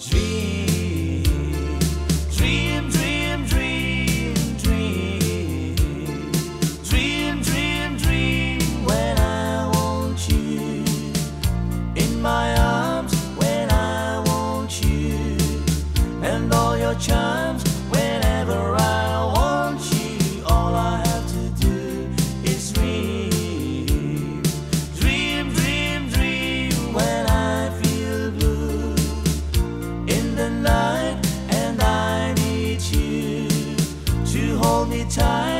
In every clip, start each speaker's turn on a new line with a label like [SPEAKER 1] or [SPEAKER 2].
[SPEAKER 1] Dream, ใจ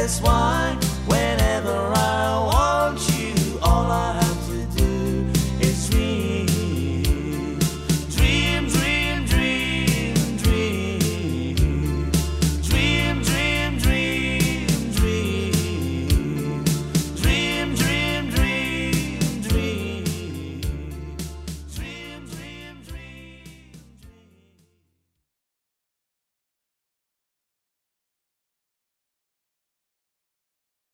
[SPEAKER 1] satisfied.